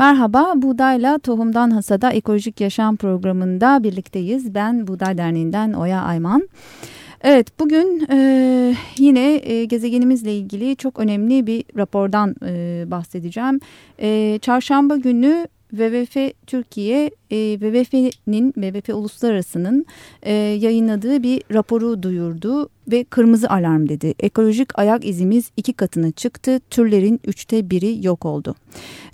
Merhaba, Buğdayla Tohumdan Hasada Ekolojik Yaşam programında birlikteyiz. Ben Buğday Derneği'nden Oya Ayman. Evet, bugün e, yine e, gezegenimizle ilgili çok önemli bir rapordan e, bahsedeceğim. E, çarşamba günü WWF Türkiye, e, WWF'nin, WWF Uluslararası'nın e, yayınladığı bir raporu duyurdu ve kırmızı alarm dedi. Ekolojik ayak izimiz iki katına çıktı, türlerin üçte biri yok oldu.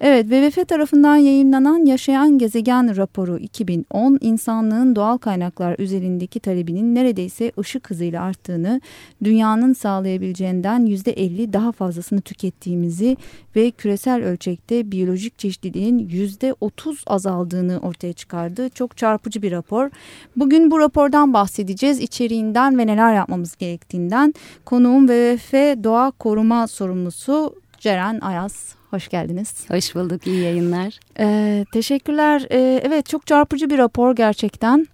Evet, WWF tarafından yayınlanan Yaşayan Gezegen raporu 2010, insanlığın doğal kaynaklar üzerindeki talebinin neredeyse ışık hızıyla arttığını, dünyanın sağlayabileceğinden %50 daha fazlasını tükettiğimizi ve küresel ölçekte biyolojik çeşitliliğin %30 azaldığını ortaya çıkardı. Çok çarpıcı bir rapor. Bugün bu rapordan bahsedeceğiz, içeriğinden ve neler yapmamız gerektiğinden. Konuğum WWF Doğa Koruma Sorumlusu Ceren Ayaz. Hoş geldiniz. Hoş bulduk. İyi yayınlar. Ee, teşekkürler. Ee, evet çok çarpıcı bir rapor gerçekten.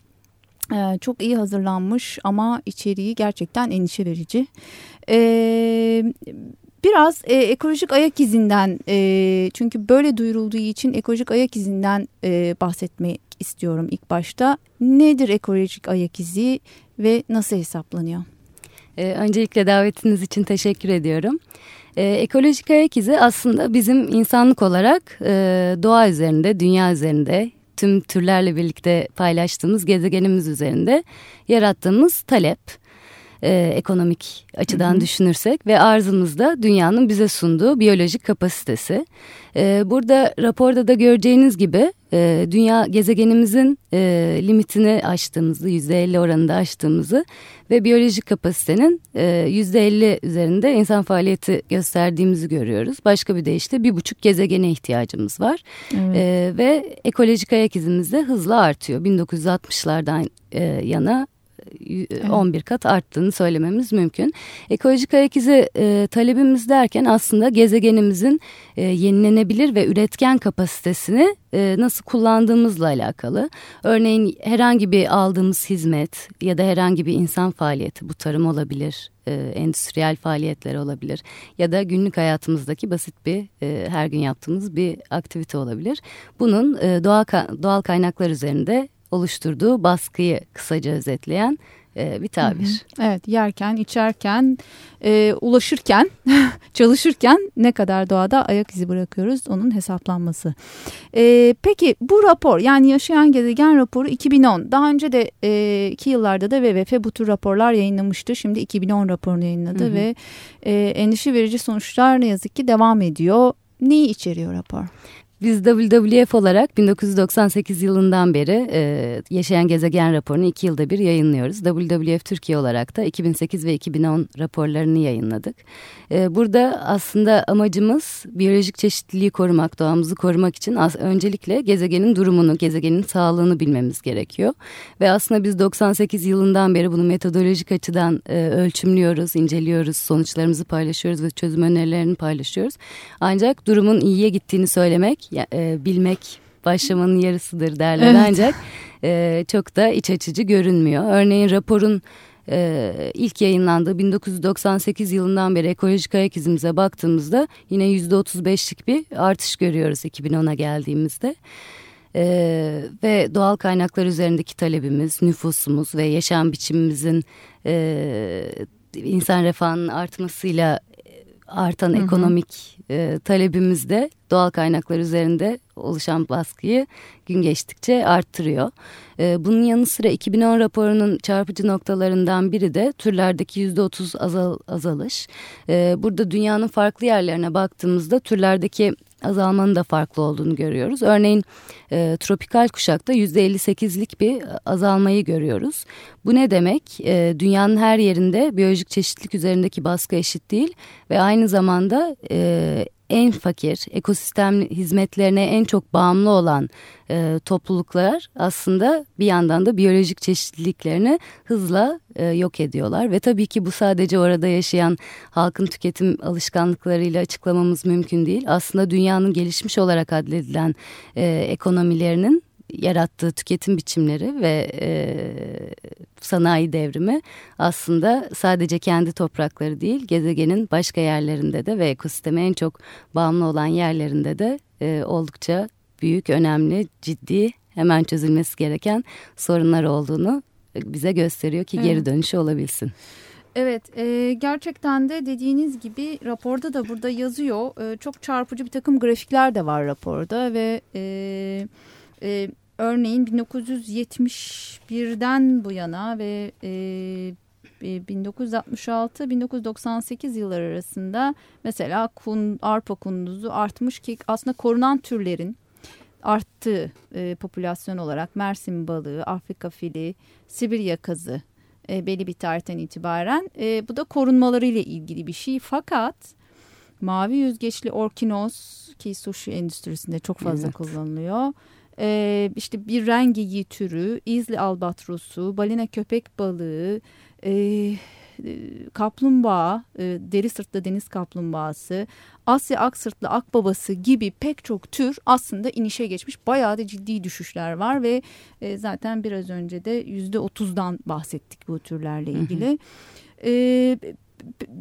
Ee, çok iyi hazırlanmış ama içeriği gerçekten endişe verici. Ee, biraz e, ekolojik ayak izinden e, çünkü böyle duyurulduğu için ekolojik ayak izinden e, bahsetmek istiyorum ilk başta. Nedir ekolojik ayak izi ve nasıl hesaplanıyor? Ee, öncelikle davetiniz için teşekkür ediyorum. Ee, ekolojik ayak izi aslında bizim insanlık olarak e, doğa üzerinde, dünya üzerinde, tüm türlerle birlikte paylaştığımız gezegenimiz üzerinde yarattığımız talep. E, ekonomik açıdan hı hı. düşünürsek ve arzımızda dünyanın bize sunduğu biyolojik kapasitesi. E, burada raporda da göreceğiniz gibi e, dünya gezegenimizin e, limitini aştığımızı, %50 oranında aştığımızı ve biyolojik kapasitenin e, %50 üzerinde insan faaliyeti gösterdiğimizi görüyoruz. Başka bir deyişle bir buçuk gezegene ihtiyacımız var. Evet. E, ve ekolojik ayak izimiz de hızla artıyor. 1960'lardan e, yana 11 evet. kat arttığını söylememiz mümkün. Ekolojik ayak izi e, talebimiz derken aslında gezegenimizin e, yenilenebilir ve üretken kapasitesini e, nasıl kullandığımızla alakalı. Örneğin herhangi bir aldığımız hizmet ya da herhangi bir insan faaliyeti bu tarım olabilir, e, endüstriyel faaliyetler olabilir ya da günlük hayatımızdaki basit bir e, her gün yaptığımız bir aktivite olabilir. Bunun e, doğal, doğal kaynaklar üzerinde oluşturduğu baskıyı kısaca özetleyen e, bir tabir. Hı hı. Evet yerken, içerken, e, ulaşırken, çalışırken ne kadar doğada ayak izi bırakıyoruz onun hesaplanması. E, peki bu rapor yani Yaşayan Gezegen raporu 2010. Daha önce de e, iki yıllarda da WWF bu tür raporlar yayınlamıştı. Şimdi 2010 raporunu yayınladı hı hı. ve e, endişe verici sonuçlar ne yazık ki devam ediyor. Neyi içeriyor rapor? Biz WWF olarak 1998 yılından beri e, Yaşayan Gezegen raporunu iki yılda bir yayınlıyoruz. WWF Türkiye olarak da 2008 ve 2010 raporlarını yayınladık. E, burada aslında amacımız biyolojik çeşitliliği korumak, doğamızı korumak için as öncelikle gezegenin durumunu, gezegenin sağlığını bilmemiz gerekiyor. Ve aslında biz 98 yılından beri bunu metodolojik açıdan e, ölçümlüyoruz, inceliyoruz, sonuçlarımızı paylaşıyoruz ve çözüm önerilerini paylaşıyoruz. Ancak durumun iyiye gittiğini söylemek e, bilmek başlamanın yarısıdır derler evet. ancak e, çok da iç açıcı görünmüyor. Örneğin raporun e, ilk yayınlandığı 1998 yılından beri ekolojik ayak izimize baktığımızda yine %35'lik bir artış görüyoruz 2010'a geldiğimizde. Ee, ve doğal kaynaklar üzerindeki talebimiz, nüfusumuz ve yaşam biçimimizin e, insan refahının artmasıyla artan hı hı. ekonomik e, talebimizde doğal kaynaklar üzerinde oluşan baskıyı gün geçtikçe arttırıyor. E, bunun yanı sıra 2010 raporunun çarpıcı noktalarından biri de türlerdeki %30 azal, azalış. E, burada dünyanın farklı yerlerine baktığımızda türlerdeki azalmanın da farklı olduğunu görüyoruz. Örneğin e, tropikal kuşakta yüzde 58'lik bir azalmayı görüyoruz. Bu ne demek? E, dünyanın her yerinde biyolojik çeşitlilik üzerindeki baskı eşit değil ve aynı zamanda e, en fakir, ekosistem hizmetlerine en çok bağımlı olan e, topluluklar aslında bir yandan da biyolojik çeşitliliklerini hızla e, yok ediyorlar. Ve tabii ki bu sadece orada yaşayan halkın tüketim alışkanlıklarıyla açıklamamız mümkün değil. Aslında dünyanın gelişmiş olarak adledilen e, ekonomilerinin yarattığı tüketim biçimleri ve e, sanayi devrimi aslında sadece kendi toprakları değil gezegenin başka yerlerinde de ve ekosisteme en çok bağımlı olan yerlerinde de e, oldukça büyük, önemli, ciddi, hemen çözülmesi gereken sorunlar olduğunu bize gösteriyor ki geri dönüşü olabilsin. Evet e, gerçekten de dediğiniz gibi raporda da burada yazıyor. E, çok çarpıcı bir takım grafikler de var raporda ve e, e, örneğin 1971'den bu yana ve e, 1966-1998 yılları arasında mesela kun, arpa kunduzu artmış ki aslında korunan türlerin arttığı e, popülasyon olarak Mersin balığı, Afrika fili, Sibirya kazı e, belli bir tarihten itibaren. E, bu da korunmaları ile ilgili bir şey. Fakat mavi yüzgeçli orkinos ki sushi endüstrisinde çok fazla evet. kullanılıyor. E, işte bir rengi türü, izli albatrosu, balina köpek balığı, e, kaplumbağa, e, deri sırtlı deniz kaplumbağası, Asya aksırtlı akbabası gibi pek çok tür aslında inişe geçmiş. Bayağı da ciddi düşüşler var ve e, zaten biraz önce de yüzde otuzdan bahsettik bu türlerle ilgili. Hı hı. E,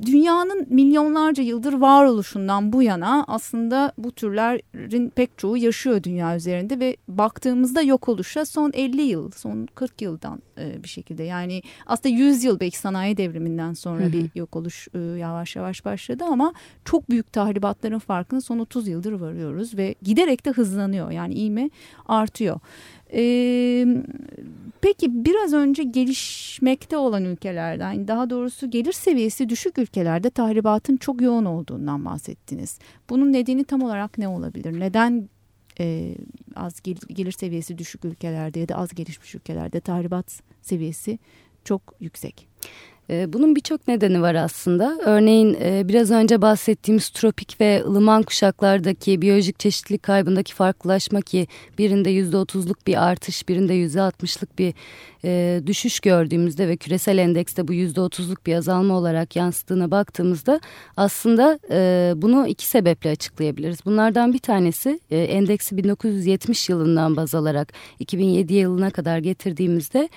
dünyanın milyonlarca yıldır varoluşundan bu yana aslında bu türlerin pek çoğu yaşıyor dünya üzerinde ve baktığımızda yok oluşa son 50 yıl, son 40 yıldan e, bir şekilde yani aslında 100 yıl belki sanayi devriminden sonra hı hı. bir yok oluş e, yavaş yavaş başladı ama çok büyük tahribatların farkını son 30 yıldır varıyoruz ve giderek de hızlanıyor yani iğme artıyor. Ee, peki biraz önce gelişmekte olan ülkelerden daha doğrusu gelir seviyesi düşük ülkelerde tahribatın çok yoğun olduğundan bahsettiniz. Bunun nedeni tam olarak ne olabilir? Neden e, az gelir, gelir seviyesi düşük ülkelerde ya da az gelişmiş ülkelerde tahribat seviyesi çok yüksek? Ee, bunun birçok nedeni var aslında. Örneğin e, biraz önce bahsettiğimiz tropik ve ılıman kuşaklardaki biyolojik çeşitlilik kaybındaki farklılaşma ki birinde yüzde otuzluk bir artış, birinde yüzde altmışlık bir e, düşüş gördüğümüzde ve küresel endekste bu yüzde otuzluk bir azalma olarak yansıttığına baktığımızda aslında e, bunu iki sebeple açıklayabiliriz. Bunlardan bir tanesi endeksi 1970 yılından baz alarak 2007 yılına kadar getirdiğimizde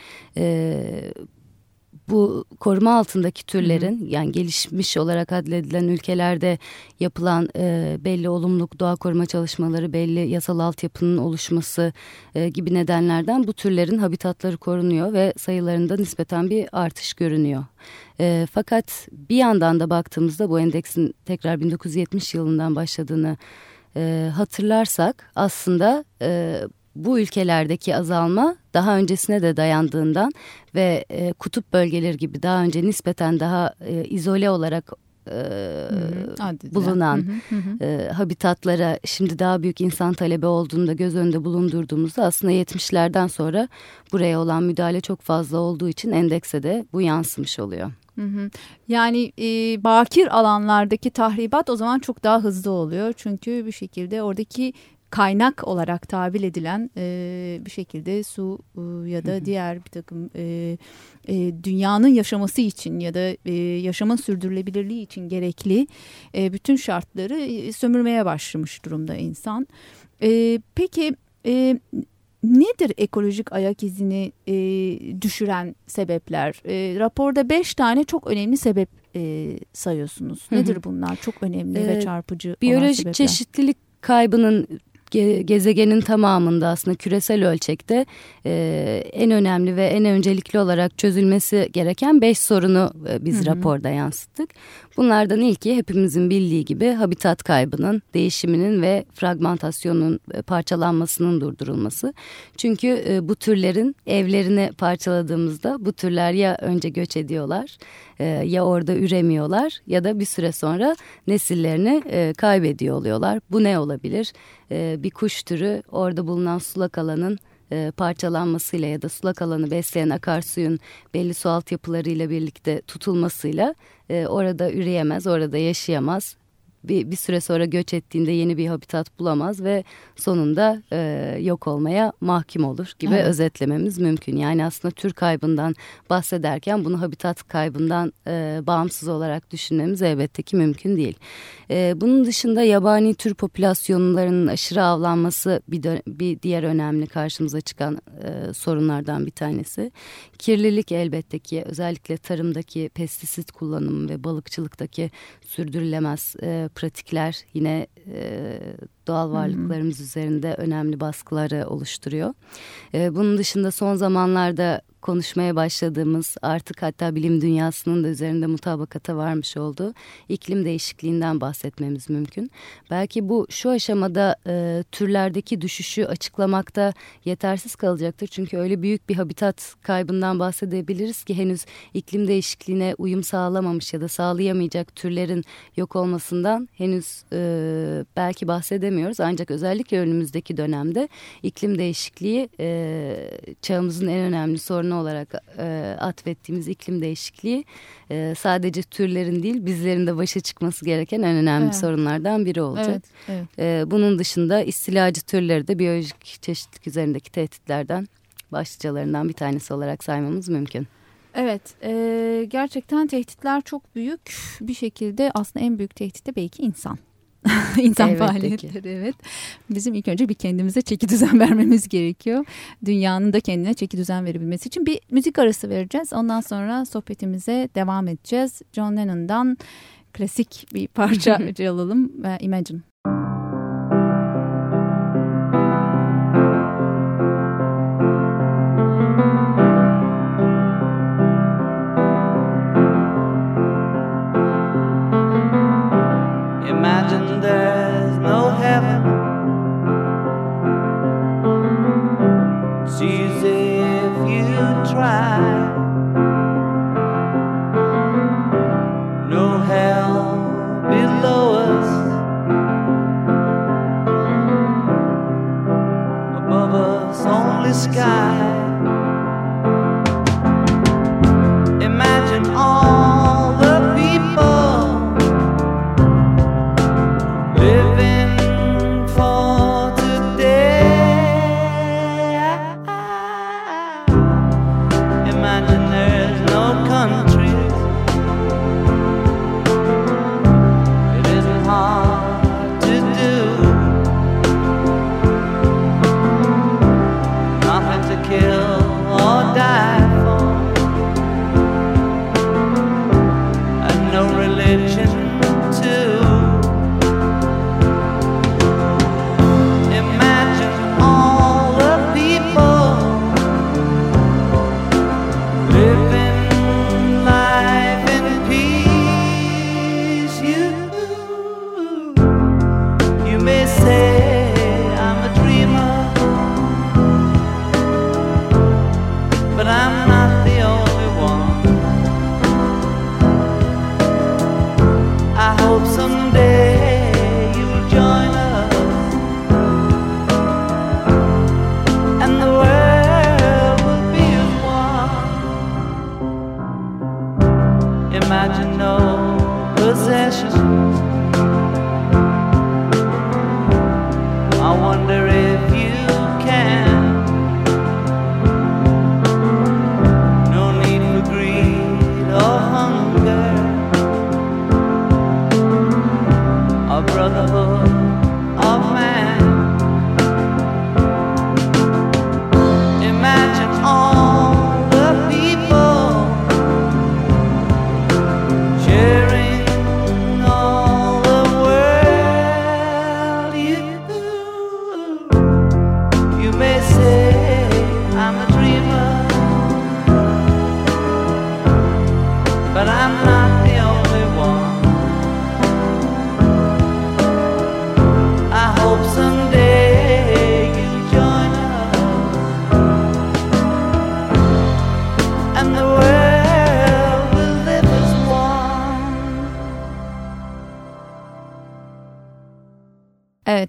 bu koruma altındaki türlerin hı hı. yani gelişmiş olarak adledilen ülkelerde yapılan e, belli olumluluk doğa koruma çalışmaları, belli yasal altyapının oluşması e, gibi nedenlerden bu türlerin habitatları korunuyor ve sayılarında nispeten bir artış görünüyor. E, fakat bir yandan da baktığımızda bu endeksin tekrar 1970 yılından başladığını e, hatırlarsak aslında e, bu ülkelerdeki azalma daha öncesine de dayandığından ve e, kutup bölgeleri gibi daha önce nispeten daha e, izole olarak e, bulunan hı hı. E, habitatlara şimdi daha büyük insan talebi olduğunda göz önünde bulundurduğumuzda aslında 70'lerden sonra buraya olan müdahale çok fazla olduğu için endekse de bu yansımış oluyor. Hı hı. Yani e, bakir alanlardaki tahribat o zaman çok daha hızlı oluyor. Çünkü bir şekilde oradaki kaynak olarak tabir edilen e, bir şekilde su e, ya da diğer bir takım e, e, dünyanın yaşaması için ya da e, yaşamın sürdürülebilirliği için gerekli e, bütün şartları e, sömürmeye başlamış durumda insan. E, peki e, nedir ekolojik ayak izini e, düşüren sebepler? E, raporda beş tane çok önemli sebep e, sayıyorsunuz. Nedir bunlar? Çok önemli ee, ve çarpıcı Biyolojik çeşitlilik kaybının gezegenin tamamında aslında küresel ölçekte e, en önemli ve en öncelikli olarak çözülmesi gereken beş sorunu e, biz hı hı. raporda yansıttık. Bunlardan ilki hepimizin bildiği gibi habitat kaybının, değişiminin ve fragmentasyonun e, parçalanmasının durdurulması. Çünkü e, bu türlerin evlerini parçaladığımızda bu türler ya önce göç ediyorlar e, ya orada üremiyorlar ya da bir süre sonra nesillerini kaybediyor oluyorlar. Bu ne olabilir? Bir kuş türü orada bulunan sulak alanın e, parçalanmasıyla ya da sulak alanı besleyen akarsuyun belli su altyapılarıyla birlikte tutulmasıyla e, orada üreyemez, orada yaşayamaz bir, bir süre sonra göç ettiğinde yeni bir habitat bulamaz ve sonunda e, yok olmaya mahkum olur gibi evet. özetlememiz mümkün. Yani aslında tür kaybından bahsederken bunu habitat kaybından e, bağımsız olarak düşünmemiz elbette ki mümkün değil. E, bunun dışında yabani tür popülasyonlarının aşırı avlanması bir, bir diğer önemli karşımıza çıkan e, sorunlardan bir tanesi. Kirlilik elbette ki özellikle tarımdaki pestisit kullanımı ve balıkçılıktaki sürdürülemez e, pratikler yine e, doğal varlıklarımız hmm. üzerinde önemli baskıları oluşturuyor. E, bunun dışında son zamanlarda konuşmaya başladığımız artık hatta bilim dünyasının da üzerinde mutabakata varmış olduğu iklim değişikliğinden bahsetmemiz mümkün. Belki bu şu aşamada e, türlerdeki düşüşü açıklamakta yetersiz kalacaktır. Çünkü öyle büyük bir habitat kaybından bahsedebiliriz ki henüz iklim değişikliğine uyum sağlamamış ya da sağlayamayacak türlerin yok olmasından henüz e, belki bahsedemiyoruz. Ancak özellikle önümüzdeki dönemde iklim değişikliği e, çağımızın en önemli sorunu olarak e, atfettiğimiz iklim değişikliği e, sadece türlerin değil bizlerin de başa çıkması gereken en önemli evet. sorunlardan biri olacak. Evet, evet. E, bunun dışında istilacı türleri de biyolojik çeşitlilik üzerindeki tehditlerden başlıcalarından bir tanesi olarak saymamız mümkün. Evet, e, gerçekten tehditler çok büyük. Bir şekilde aslında en büyük tehdit de belki insan. insan evet, faaliyetleri evet. Bizim ilk önce bir kendimize çeki düzen vermemiz gerekiyor. Dünyanın da kendine çeki düzen verebilmesi için bir müzik arası vereceğiz. Ondan sonra sohbetimize devam edeceğiz. John Lennon'dan klasik bir parça alalım. Imagine.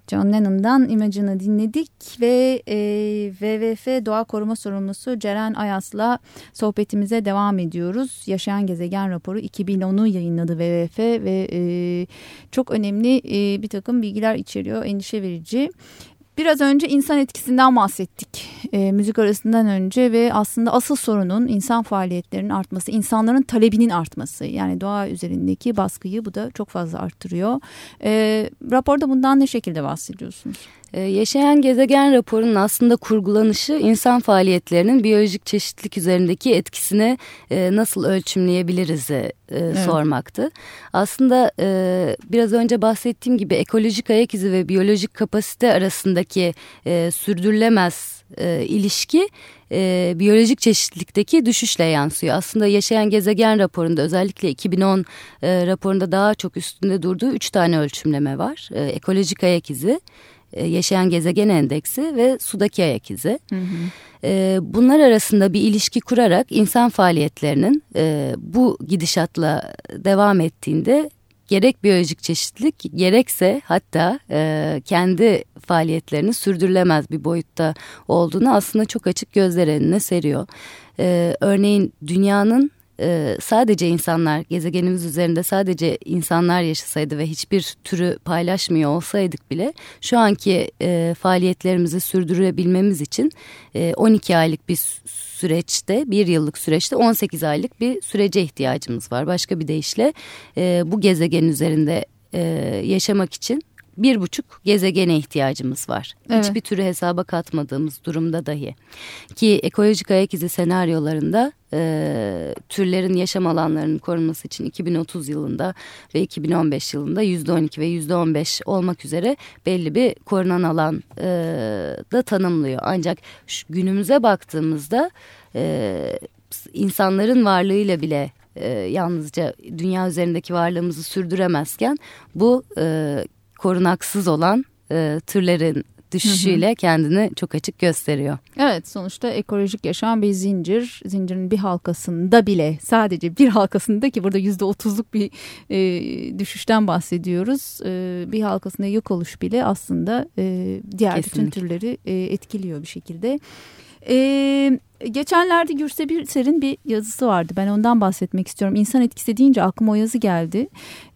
John Lennon'dan Imagine'ı dinledik ve e, WWF Doğa Koruma Sorumlusu Ceren Ayas'la sohbetimize devam ediyoruz. Yaşayan Gezegen raporu 2010'u yayınladı WWF ve e, çok önemli e, bir takım bilgiler içeriyor, endişe verici. Biraz önce insan etkisinden bahsettik e, müzik arasından önce ve aslında asıl sorunun insan faaliyetlerinin artması, insanların talebinin artması. Yani doğa üzerindeki baskıyı bu da çok fazla arttırıyor. E, raporda bundan ne şekilde bahsediyorsunuz? Ee, yaşayan gezegen raporunun aslında kurgulanışı insan faaliyetlerinin biyolojik çeşitlilik üzerindeki etkisini e, nasıl ölçümleyebiliriz e, evet. sormaktı. Aslında e, biraz önce bahsettiğim gibi ekolojik ayak izi ve biyolojik kapasite arasındaki e, sürdürülemez e, ilişki e, biyolojik çeşitlilikteki düşüşle yansıyor. Aslında yaşayan gezegen raporunda özellikle 2010 e, raporunda daha çok üstünde durduğu üç tane ölçümleme var. E, ekolojik ayak izi, e, yaşayan gezegen endeksi ve sudaki ayak izi. Hı hı. E, bunlar arasında bir ilişki kurarak insan faaliyetlerinin e, bu gidişatla devam ettiğinde gerek biyolojik çeşitlilik gerekse hatta e, kendi faaliyetlerini sürdürülemez bir boyutta olduğunu aslında çok açık gözler önüne seriyor. E, örneğin dünyanın e, sadece insanlar gezegenimiz üzerinde sadece insanlar yaşasaydı ve hiçbir türü paylaşmıyor olsaydık bile şu anki e, faaliyetlerimizi sürdürebilmemiz için e, 12 aylık bir süreçte bir yıllık süreçte 18 aylık bir sürece ihtiyacımız var. Başka bir deyişle e, bu gezegen üzerinde e, yaşamak için bir buçuk gezegene ihtiyacımız var. Evet. Hiçbir türü hesaba katmadığımız durumda dahi. Ki ekolojik ayak izi senaryolarında e, türlerin yaşam alanlarının korunması için 2030 yılında ve 2015 yılında %12 ve %15 olmak üzere belli bir korunan alan e, da tanımlıyor. Ancak şu günümüze baktığımızda e, insanların varlığıyla bile e, yalnızca dünya üzerindeki varlığımızı sürdüremezken bu e, korunaksız olan e, türlerin düşüşüyle hı hı. kendini çok açık gösteriyor. Evet sonuçta ekolojik yaşam bir zincir. Zincirin bir halkasında bile sadece bir halkasında ki burada yüzde otuzluk bir e, düşüşten bahsediyoruz. E, bir halkasında yok oluş bile aslında e, diğer Kesinlikle. bütün türleri e, etkiliyor bir şekilde. Ee, geçenlerde Gürse Birser'in bir yazısı vardı. Ben ondan bahsetmek istiyorum. İnsan etkisi deyince aklıma o yazı geldi.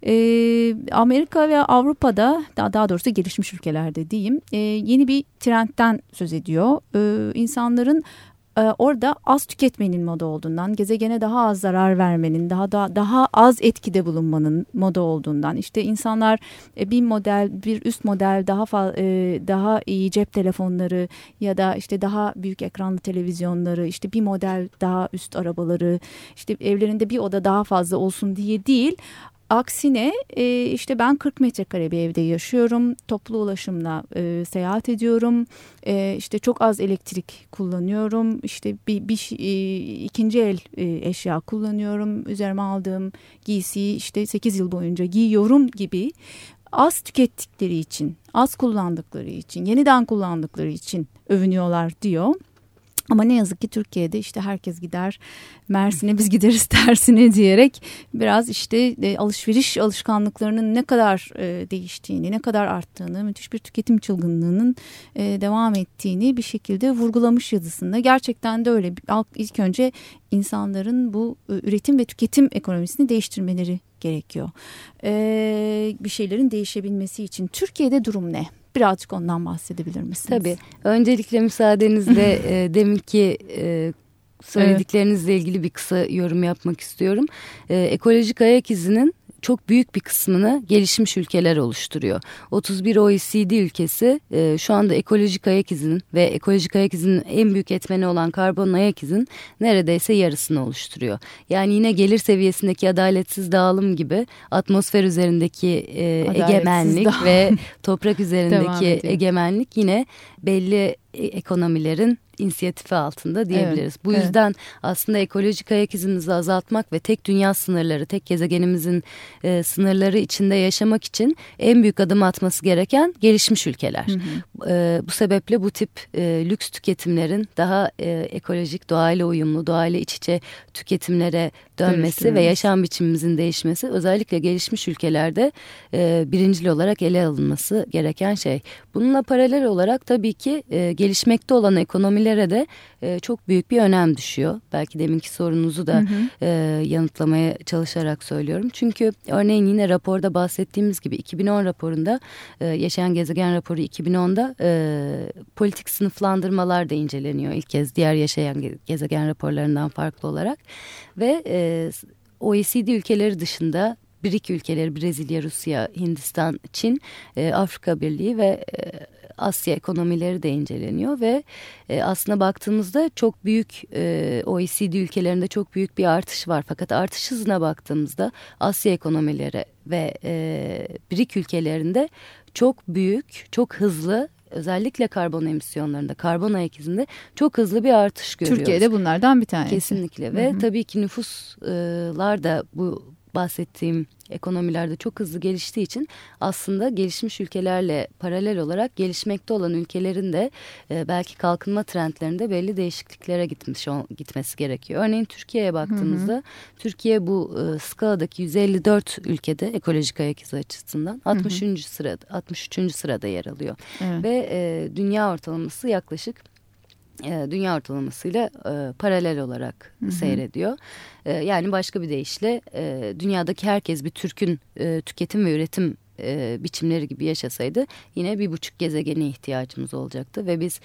Ee, Amerika ve Avrupa'da daha, doğrusu gelişmiş ülkelerde diyeyim e, yeni bir trendten söz ediyor. Ee, insanların e, orada az tüketmenin moda olduğundan, gezegene daha az zarar vermenin, daha da daha az etkide bulunmanın moda olduğundan, işte insanlar e, bir model, bir üst model daha e, daha iyi cep telefonları ya da işte daha büyük ekranlı televizyonları, işte bir model daha üst arabaları, işte evlerinde bir oda daha fazla olsun diye değil, Aksine e, işte ben 40 metrekare bir evde yaşıyorum. Toplu ulaşımla e, seyahat ediyorum. E, işte çok az elektrik kullanıyorum. İşte bir, bir e, ikinci el e, eşya kullanıyorum. Üzerime aldığım giysiyi işte 8 yıl boyunca giyiyorum gibi az tükettikleri için, az kullandıkları için, yeniden kullandıkları için övünüyorlar diyor. Ama ne yazık ki Türkiye'de işte herkes gider Mersin'e biz gideriz tersine diyerek biraz işte e, alışveriş alışkanlıklarının ne kadar e, değiştiğini, ne kadar arttığını, müthiş bir tüketim çılgınlığının e, devam ettiğini bir şekilde vurgulamış yazısında. Gerçekten de öyle. İlk önce insanların bu üretim ve tüketim ekonomisini değiştirmeleri gerekiyor. Bir şeylerin değişebilmesi için Türkiye'de durum ne? Birazcık ondan bahsedebilir misiniz? Tabii. Öncelikle müsaadenizle e, deminki e, söylediklerinizle ilgili bir kısa yorum yapmak istiyorum. E, ekolojik ayak izinin çok büyük bir kısmını gelişmiş ülkeler oluşturuyor. 31 OECD ülkesi e, şu anda ekolojik ayak izinin ve ekolojik ayak izinin en büyük etmeni olan karbon ayak izinin neredeyse yarısını oluşturuyor. Yani yine gelir seviyesindeki adaletsiz dağılım gibi atmosfer üzerindeki e, egemenlik dağılım. ve toprak üzerindeki egemenlik yine belli e, ekonomilerin inisiyatifi altında diyebiliriz. Evet, Bu yüzden evet. aslında ekolojik ayak izimizi azaltmak ve tek dünya sınırları, tek gezegenimizin e, sınırları içinde yaşamak için en büyük adım atması gereken gelişmiş ülkeler. Hı hı. E, bu sebeple bu tip e, lüks tüketimlerin daha e, ekolojik, doğayla uyumlu, doğayla iç içe tüketimlere dönmesi ve yaşam biçimimizin değişmesi özellikle gelişmiş ülkelerde e, birincil olarak ele alınması gereken şey. Bununla paralel olarak tabii ki e, gelişmekte olan ekonomilere de e, çok büyük bir önem düşüyor. Belki deminki sorunuzu da hı hı. E, yanıtlamaya çalışarak söylüyorum. Çünkü örneğin yine raporda bahsettiğimiz gibi 2010 raporunda e, Yaşayan Gezegen raporu 2010'da e, politik sınıflandırmalar da inceleniyor ilk kez diğer Yaşayan Gezegen raporlarından farklı olarak. Ve e, OECD ülkeleri dışında BRIC ülkeleri Brezilya, Rusya, Hindistan, Çin, e, Afrika Birliği ve e, Asya ekonomileri de inceleniyor ve e, aslında baktığımızda çok büyük e, OECD ülkelerinde çok büyük bir artış var. Fakat artış hızına baktığımızda Asya ekonomileri ve e, BRIC ülkelerinde çok büyük, çok hızlı özellikle karbon emisyonlarında, karbon ayak izinde çok hızlı bir artış görüyoruz. Türkiye'de bunlardan bir tanesi. Kesinlikle ve Hı -hı. tabii ki nüfuslar da bu bahsettiğim ekonomilerde çok hızlı geliştiği için aslında gelişmiş ülkelerle paralel olarak gelişmekte olan ülkelerin de e, belki kalkınma trendlerinde belli değişikliklere gitmiş gitmesi gerekiyor. Örneğin Türkiye'ye baktığımızda hı hı. Türkiye bu e, skaladaki 154 ülkede ekolojik ayak izi açısından 63. Hı hı. sırada 63. sırada yer alıyor. Evet. Ve e, dünya ortalaması yaklaşık dünya ortalamasıyla e, paralel olarak hı hı. seyrediyor. E, yani başka bir deyişle e, dünyadaki herkes bir Türk'ün e, tüketim ve üretim e, biçimleri gibi yaşasaydı yine bir buçuk gezegene ihtiyacımız olacaktı ve biz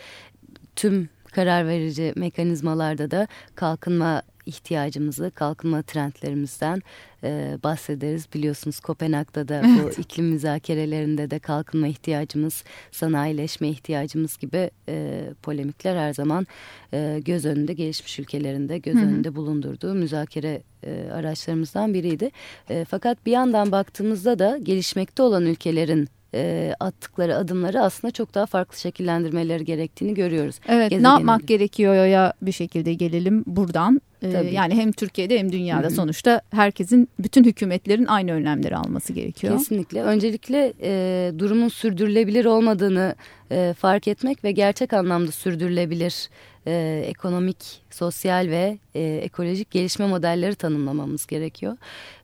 tüm karar verici mekanizmalarda da kalkınma ihtiyacımızı, kalkınma trendlerimizden e, bahsederiz. Biliyorsunuz Kopenhag'da da evet. bu iklim müzakerelerinde de kalkınma ihtiyacımız, sanayileşme ihtiyacımız gibi e, polemikler her zaman e, göz önünde gelişmiş ülkelerinde göz Hı -hı. önünde bulundurduğu müzakere e, araçlarımızdan biriydi. E, fakat bir yandan baktığımızda da gelişmekte olan ülkelerin e, attıkları adımları aslında çok daha farklı şekillendirmeleri gerektiğini görüyoruz. Evet ne yapmak gerekiyor ya bir şekilde gelelim buradan. Ee, yani hem Türkiye'de hem dünyada Hı-hı. sonuçta herkesin bütün hükümetlerin aynı önlemleri alması gerekiyor. Kesinlikle. Öncelikle e, durumun sürdürülebilir olmadığını e, fark etmek ve gerçek anlamda sürdürülebilir e, ekonomik, sosyal ve e, ekolojik gelişme modelleri tanımlamamız gerekiyor.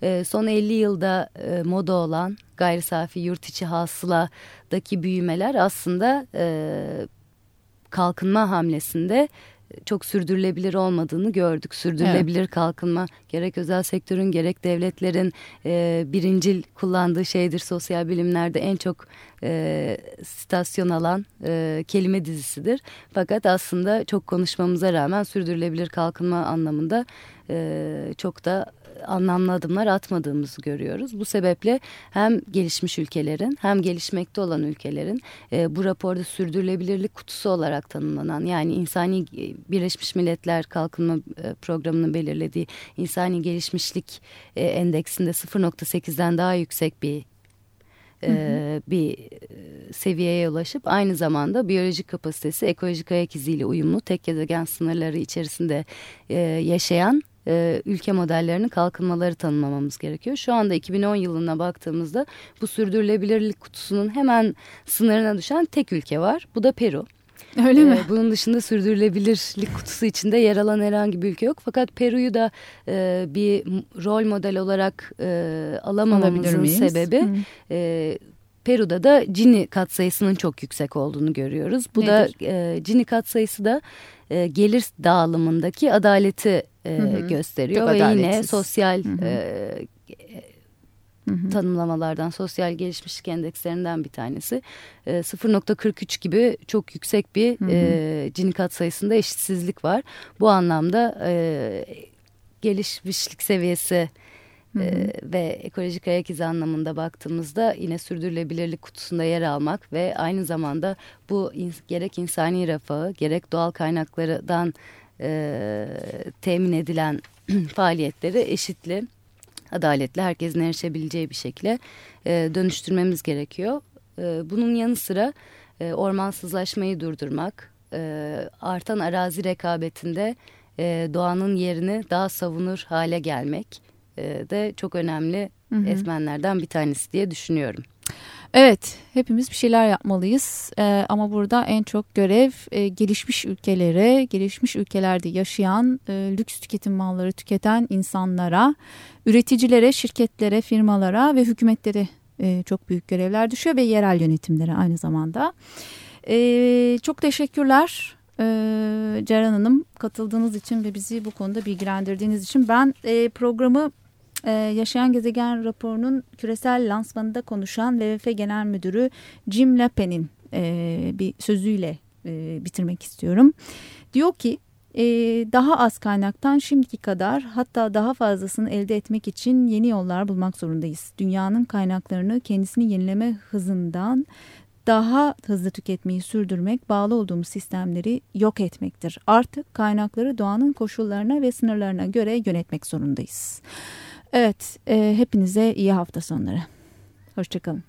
E, son 50 yılda e, moda olan gayri safi yurt içi hasıladaki büyümeler aslında e, kalkınma hamlesinde çok sürdürülebilir olmadığını gördük. Sürdürülebilir evet. kalkınma gerek özel sektörün gerek devletlerin e, birincil kullandığı şeydir. Sosyal bilimlerde en çok e, stasyon alan e, kelime dizisidir. Fakat aslında çok konuşmamıza rağmen sürdürülebilir kalkınma anlamında e, çok da anlamlı adımlar atmadığımızı görüyoruz. Bu sebeple hem gelişmiş ülkelerin hem gelişmekte olan ülkelerin e, bu raporda sürdürülebilirlik kutusu olarak tanımlanan yani insani Birleşmiş Milletler Kalkınma e, Programı'nın belirlediği insani gelişmişlik e, endeksinde 0.8'den daha yüksek bir e, bir seviyeye ulaşıp aynı zamanda biyolojik kapasitesi ekolojik ayak iziyle uyumlu tek gezegen sınırları içerisinde e, yaşayan e, ülke modellerinin kalkınmaları tanımlamamız gerekiyor. Şu anda 2010 yılına baktığımızda bu sürdürülebilirlik kutusunun hemen sınırına düşen tek ülke var. Bu da Peru. Öyle ee, mi? Bunun dışında sürdürülebilirlik kutusu içinde yer alan herhangi bir ülke yok. Fakat Peru'yu da e, bir rol model olarak e, alamamamızın sebebi... E, Peru'da da Cini katsayısının çok yüksek olduğunu görüyoruz. Bu Nedir? da e, Cini katsayısı da e, gelir dağılımındaki adaleti e, hı hı. gösteriyor Çok ve adaletsiz. yine sosyal hı hı. E, Hı hı. tanımlamalardan sosyal gelişmişlik endekslerinden bir tanesi e, 0.43 gibi çok yüksek bir hı hı. E, Gini kat sayısında eşitsizlik var. Bu anlamda e, gelişmişlik seviyesi Hı hı. ve ekolojik ayak izi anlamında baktığımızda yine sürdürülebilirlik kutusunda yer almak ve aynı zamanda bu gerek insani refahı gerek doğal kaynaklardan e, temin edilen faaliyetleri eşitli, adaletli, herkesin erişebileceği bir şekilde e, dönüştürmemiz gerekiyor. E, bunun yanı sıra e, ormansızlaşmayı durdurmak, e, artan arazi rekabetinde e, doğanın yerini daha savunur hale gelmek e, de çok önemli hı hı. etmenlerden bir tanesi diye düşünüyorum. Evet, hepimiz bir şeyler yapmalıyız ee, ama burada en çok görev e, gelişmiş ülkelere, gelişmiş ülkelerde yaşayan e, lüks tüketim malları tüketen insanlara, üreticilere, şirketlere, firmalara ve hükümetlere e, çok büyük görevler düşüyor ve yerel yönetimlere aynı zamanda. E, çok teşekkürler. Ee, Ceren Hanım katıldığınız için ve bizi bu konuda bilgilendirdiğiniz için ben e, programı ee, Yaşayan Gezegen raporunun küresel lansmanında konuşan WWF Genel Müdürü Jim Lapen'in e, bir sözüyle e, bitirmek istiyorum. Diyor ki e, daha az kaynaktan şimdiki kadar hatta daha fazlasını elde etmek için yeni yollar bulmak zorundayız. Dünyanın kaynaklarını kendisini yenileme hızından daha hızlı tüketmeyi sürdürmek, bağlı olduğumuz sistemleri yok etmektir. Artık kaynakları doğanın koşullarına ve sınırlarına göre yönetmek zorundayız. Evet, e, hepinize iyi hafta sonları. Hoşçakalın.